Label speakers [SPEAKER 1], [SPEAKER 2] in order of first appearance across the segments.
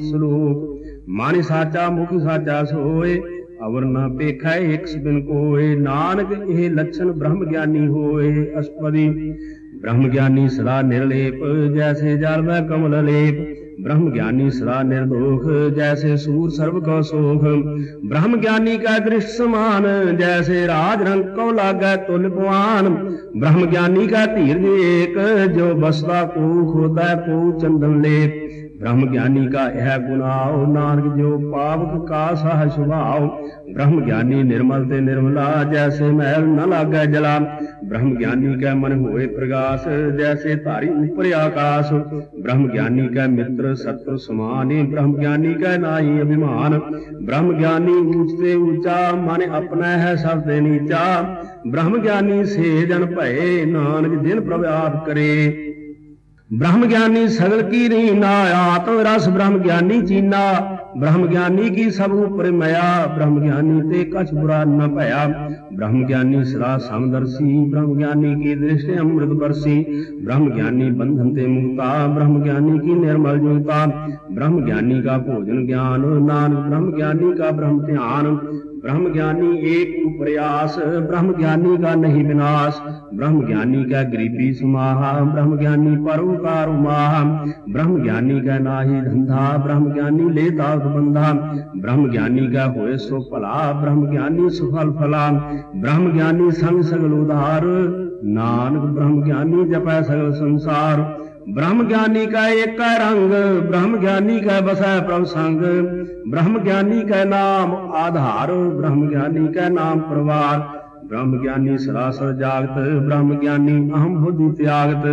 [SPEAKER 1] ਸ਼ਲੋਕ ਮਨ ਸਾਚਾ ਮੁਖ ਸਾਚਾ ਸੋਏ ਅਵਰ ਨਾ ਪੇਖੈ ਇਕ ਬਿਨ ਕੋਏ ਨਾਨਕ ਇਹ ਲਛਨ ਬ੍ਰਹਮ ਗਿਆਨੀ ਹੋਏ ਅਸਪਦੀ ਬ੍ਰਹਮ ਗਿਆਨੀ ਸਦਾ ਨਿਰਲੇਪ ਜੈਸੇ ਜਲ ਮੈਂ ਕਮਲ ਲੇਪ ब्रह्म ज्ञानी सदा निर्दोष जैसे सूर सर्व को सोख ब्रह्म ज्ञानी का दृष्ट समान जैसे राज रंग को लागे तुल पवान ब्रह्म ज्ञानी का धीर एक जो बसता को खोदा को चंदन लेप ब्रह्म ज्ञानी का यह गुनाओ नानक जो पावक का सह स्वभाव ब्रह्म ज्ञानी निर्मल ते निर्मला जैसे महल न लागे जला ब्रह्म ज्ञानी का मन होए प्रकाश जैसे तारी ऊपर आकाश ब्रह्म ज्ञानी का मित्र शत्रु समान ब्रह्म ज्ञानी का नाई अभिमान ब्रह्म ज्ञानी ऊंचते ऊँचा मन अपना है सबसे नीचा ब्रह्म ज्ञानी से जन भय नानक जिन प्रभ आप करे ब्रह्म ज्ञानी सगल की रीना आत्म रस ब्रह्म ज्ञानी चीना ब्रह्म ज्ञानी की सब ऊपर मया ब्रह्म ज्ञानी ते कछ बुरा न भया ब्रह्म ज्ञानी सदा समदर्शी ब्रह्म ज्ञानी की दृष्टि अमृत बरसी ब्रह्म ज्ञानी बंधन ते मुक्ता ब्रह्म ज्ञानी की निर्मल जुता ब्रह्म ज्ञानी का भोजन ज्ञान नानक ब्रह्म ज्ञानी का ब्रह्म ध्यान ब्रह्म ज्ञानी एक प्रयास ब्रह्म ज्ञानी का नहीं विनाश। ब्रह्म ज्ञानी का गरीबी समाह ब्रह्म ज्ञानी परोकार उमाह ब्रह्म ज्ञानी का नाही धंधा ब्रह्म ज्ञानी ले दास बंधा। ब्रह्म ज्ञानी का होए सो भला ब्रह्म ज्ञानी सुफल फला। ब्रह्म ज्ञानी संग सगल उधार, नानक ब्रह्म ज्ञानी जपै सगल संसार। ब्रह्म ज्ञानी का एक रंग ब्रह्म ज्ञानी का बसै प्रभ संग ब्रह्म ज्ञानी का नाम आधार ब्रह्म ज्ञानी का नाम प्रवार ब्रह्म ज्ञानी सरासर जागत ब्रह्म ज्ञानी अहम बुद्धि त्यागत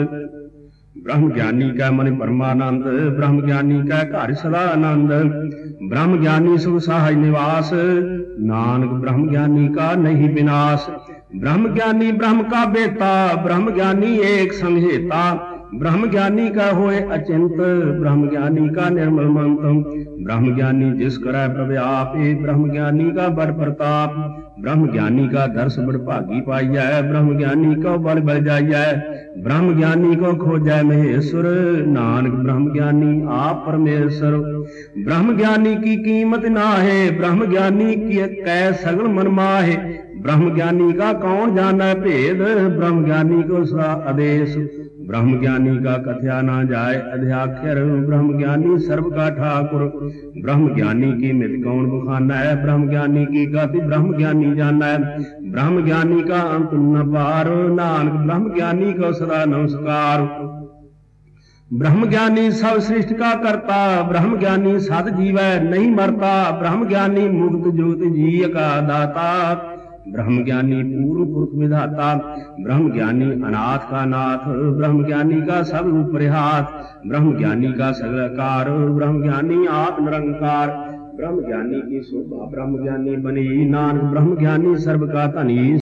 [SPEAKER 1] ब्रह्म ज्ञानी का मन परमानंद ब्रह्म ज्ञानी का घर सदा आनंद ब्रह्म ज्ञानी सुख सहाय निवास नानक ब्रह्म ज्ञानी का नहीं विनाश ब्रह्म ज्ञानी ब्रह्म का बेटा ब्रह्म ज्ञानी एक संहेता ब्रह्म ज्ञानी का होए अचिंत ब्रह्म ज्ञानी का निर्मल मंत ब्रह्म ज्ञानी जिस करय प्रव्याप ब्रह्म ज्ञानी का बड़ प्रताप। ब्रह्म ज्ञानी का दर्श बड़ भागी पाइय ब्रह्म ज्ञानी को बल बल जाइय ब्रह्म ज्ञानी को खोजय महेश्वर, नानक ब्रह्म ज्ञानी आप परमेश्वर। ब्रह्म ज्ञानी की कीमत ना है ब्रह्म ज्ञानी की कै सगल मन माहे। ब्रह्म ज्ञानी का कौन जाना भेद ब्रह्म ज्ञानी को सदा आदेश। ब्रह्म ज्ञानी का कथया ना जाए अध्याक्षर ब्रह्म ज्ञानी सर्व का ठाकुर। ब्रह्म ज्ञानी की मित कौन बुखाना है? ब्रह्म ज्ञानी की गति ब्रह्म ज्ञानी जाना है। ब्रह्म ज्ञानी का अंत न पार, नानक ब्रह्म ज्ञानी को सदा नमस्कार। ब्रह्म ज्ञानी सब सृष्टि का करता ब्रह्म ज्ञानी सद जीव नहीं मरता। ब्रह्म ज्ञानी मुक्त ज्योत जी का दाता। ब्रह्म ज्ञानी पूर्व पुरुष विधाता ब्रह्म ज्ञानी अनाथ का नाथ ब्रह्म ज्ञानी का सब ऊपर हाथ ब्रह्म ज्ञानी का सगलकार ब्रह्म ज्ञानी आप निरंकार। ब्रह्म ज्ञानी की शोभा ब्रह्म ज्ञानी बनी नान ब्रह्म ज्ञानी सर्व का धनी